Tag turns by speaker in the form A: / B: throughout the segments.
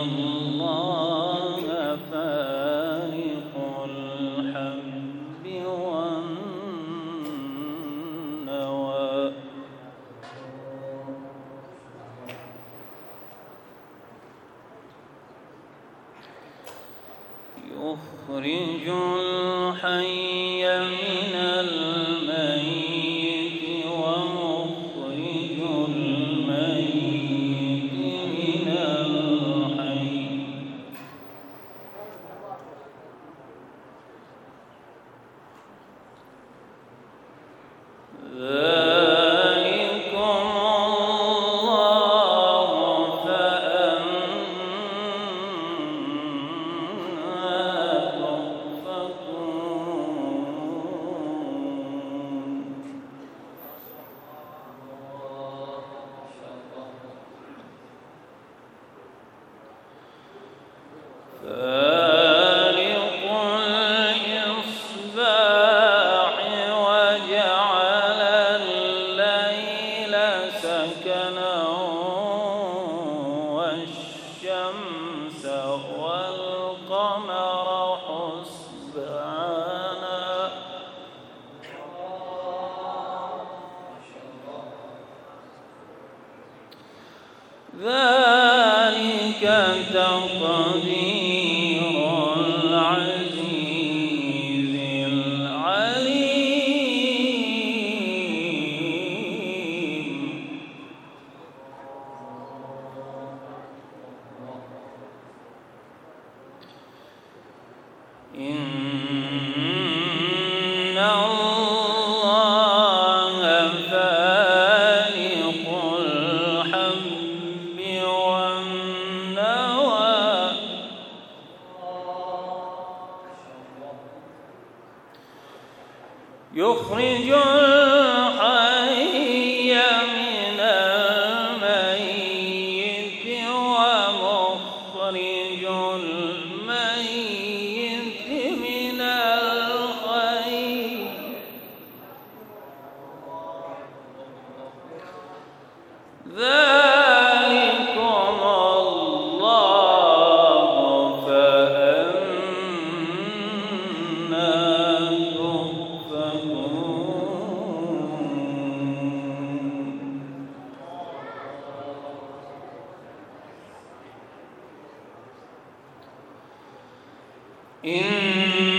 A: الله إن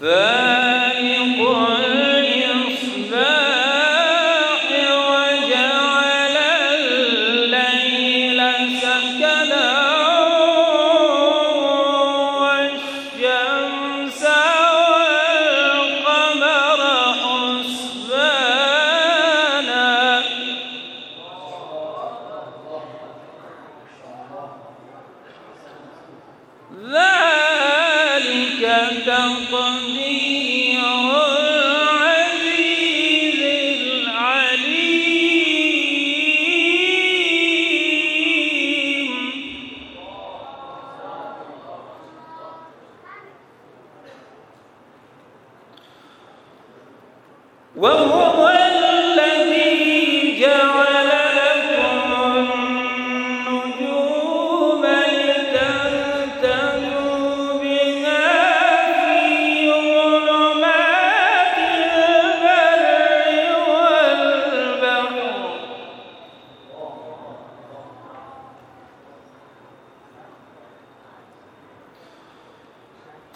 A: فالق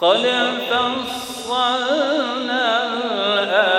A: قد فصلنا الآيات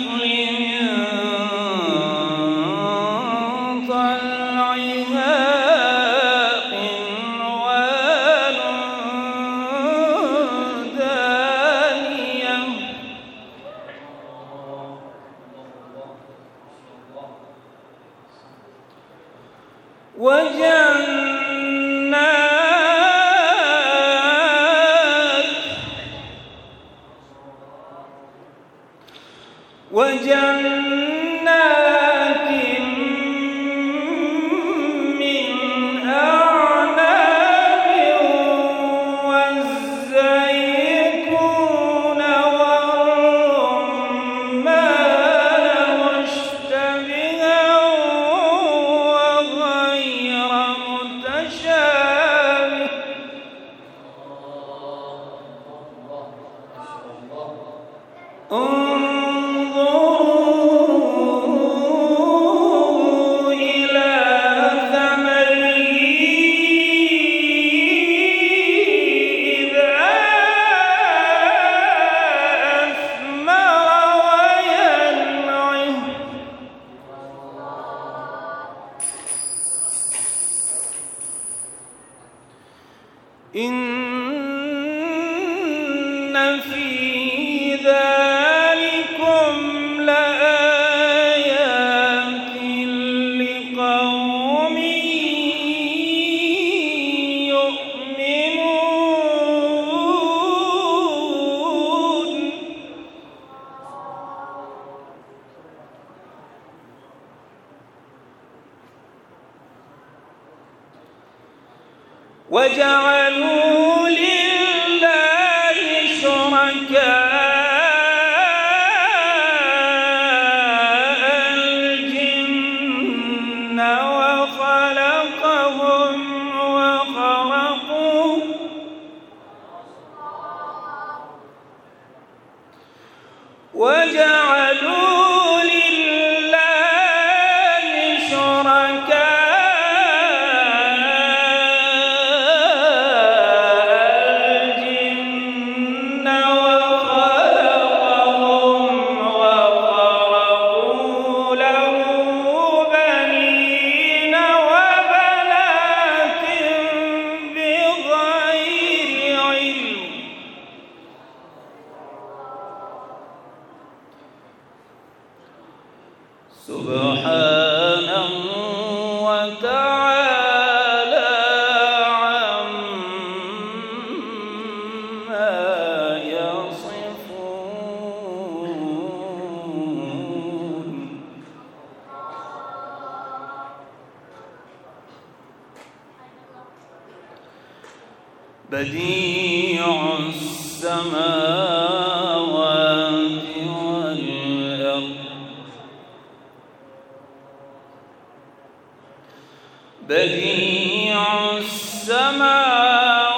A: وجعلوا لله شركاء الجن وخلقهم Subhanallah. بديع السماوات.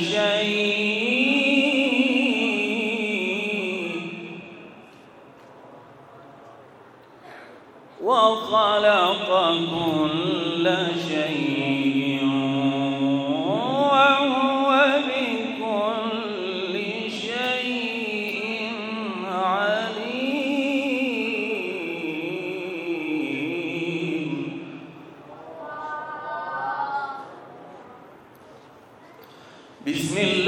A: شيء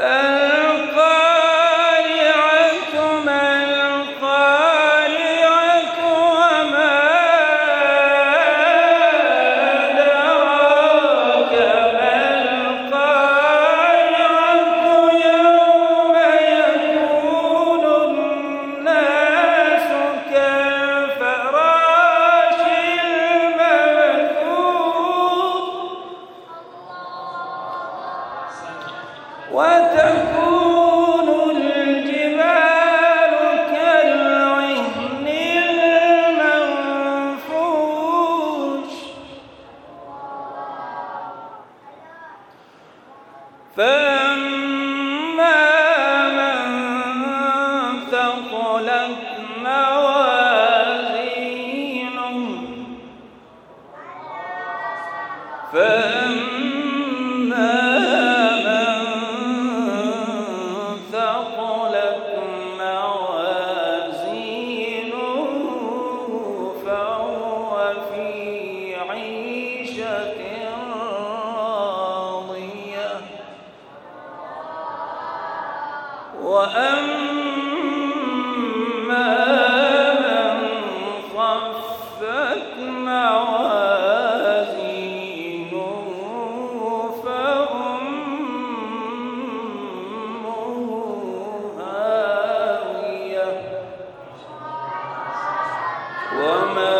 A: Uh, وتكون clama.